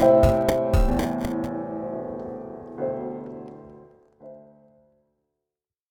you